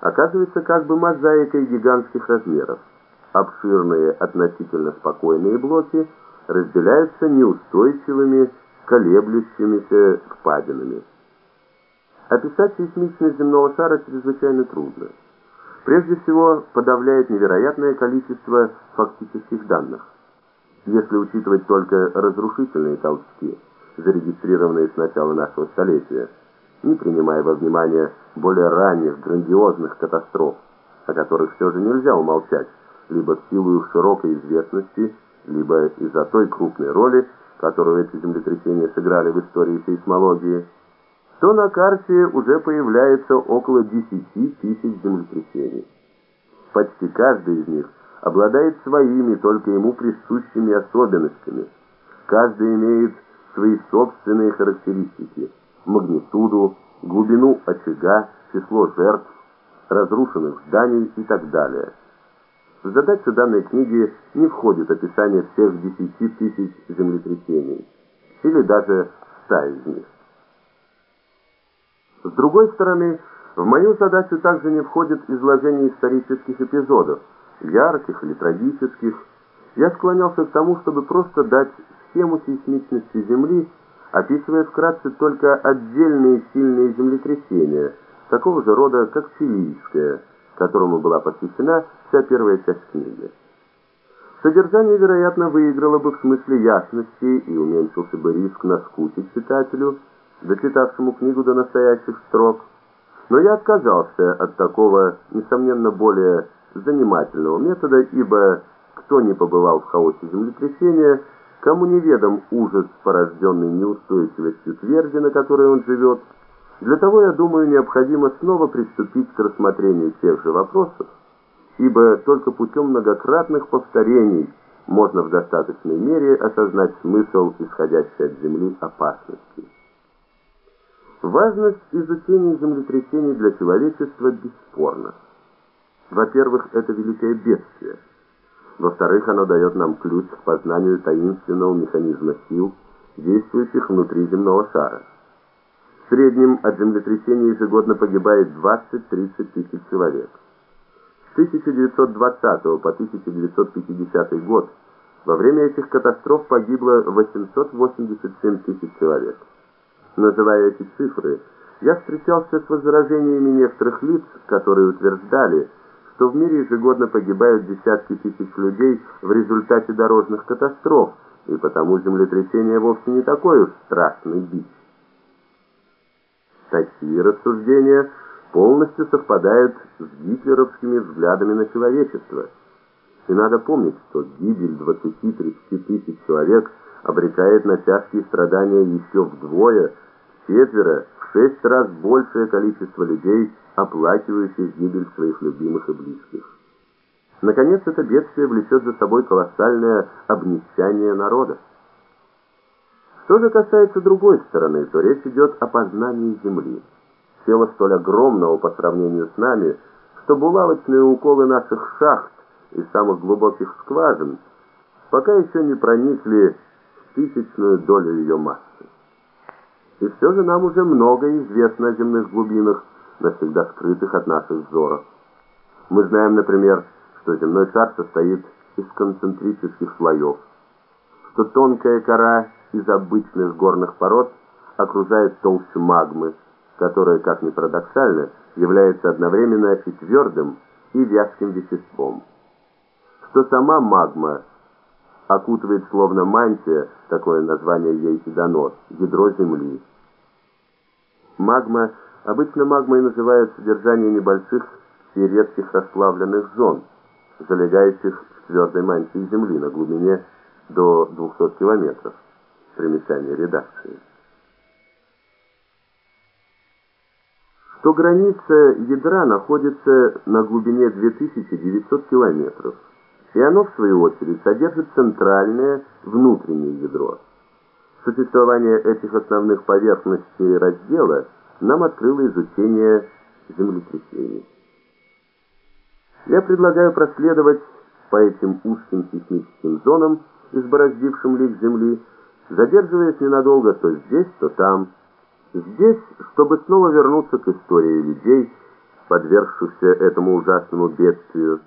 оказывается как бы мозаикой гигантских размеров. Обширные относительно спокойные блоки разделяются неустойчивыми, колеблющимися впадинами. Описать сейсмичность земного шара чрезвычайно трудно. Прежде всего, подавляет невероятное количество фактических данных. Если учитывать только разрушительные толчки, зарегистрированные с начала нашего столетия, не принимая во внимание более ранних грандиозных катастроф, о которых все же нельзя умолчать, либо в силу их широкой известности, либо из-за той крупной роли, которую эти землетрясения сыграли в истории сейсмологии, то на карте уже появляется около 10 тысяч землетрясений. Почти каждый из них обладает своими, только ему присущими особенностями. Каждый имеет свои собственные характеристики – магнитуду, глубину очага, число жертв, разрушенных зданий и так далее. В задачу данной книги не входит описание всех 10 тысяч землетрясений, или даже 100 из них. С другой стороны, в мою задачу также не входит изложение исторических эпизодов, ярких или трагических. Я склонялся к тому, чтобы просто дать схему сейсмичности Земли, описывая вкратце только отдельные сильные землетрясения, такого же рода, как Чилийское, которому была посвящена вся первая часть книги. Содержание, вероятно, выиграло бы в смысле ясности и уменьшился бы риск наскучить читателю, дочитавшему книгу до настоящих строк, но я отказался от такого, несомненно, более занимательного метода, ибо кто не побывал в хаосе землетрясения, кому неведом ужас, порожденный неустойчивостью тверди, на которой он живет, для того, я думаю, необходимо снова приступить к рассмотрению тех же вопросов, ибо только путем многократных повторений можно в достаточной мере осознать смысл исходящей от Земли опасности. Важность изучения землетрясений для человечества бесспорна. Во-первых, это великое бедствие. Во-вторых, оно дает нам ключ к познанию таинственного механизма сил, действующих внутри земного шара. В среднем от землетрясений ежегодно погибает 20-30 тысяч человек. С 1920 по 1950 год во время этих катастроф погибло 887 тысяч человек. Называя эти цифры, я встречался с возражениями некоторых лиц, которые утверждали, что в мире ежегодно погибают десятки тысяч людей в результате дорожных катастроф, и потому землетрясение вовсе не такой уж страшный бич. Такие рассуждения полностью совпадают с гитлеровскими взглядами на человечество. И надо помнить, что гибель 20-30 тысяч человек обрекает на тяжкие страдания еще вдвое, четверо, в шесть раз большее количество людей, оплакивающих гибель своих любимых и близких. Наконец, это бедствие влечет за собой колоссальное обнищание народа. Что же касается другой стороны, то речь идет о познании Земли. Тело столь огромного по сравнению с нами, что булавочные уколы наших шахт и самых глубоких скважин пока еще не проникли в тысячную долю ее массы. И все же нам уже многое известно о земных глубинах, навсегда скрытых от наших взоров. Мы знаем, например, что земной шар состоит из концентрических слоев, что тонкая кора из обычных горных пород окружает толщу магмы, которая, как ни парадоксально, является одновременно и твердым, и вязким веществом. Что сама магма окутывает словно мантия, такое название ей и дано, ядро Земли. Магма, обычно магмой называют содержание небольших и редких расплавленных зон, залегающих в твердой мантии Земли на глубине до 200 километров. Примечание редакции. Что граница ядра находится на глубине 2900 километров, и оно, в свою очередь, содержит центральное внутреннее ядро. Существование этих основных поверхностей раздела нам открыло изучение землетрясений. Я предлагаю проследовать по этим узким сейсмическим зонам, избороздившим лик Земли, задерживаясь ненадолго то здесь, то там. Здесь, чтобы снова вернуться к истории людей, подвергшихся этому ужасному бедствию,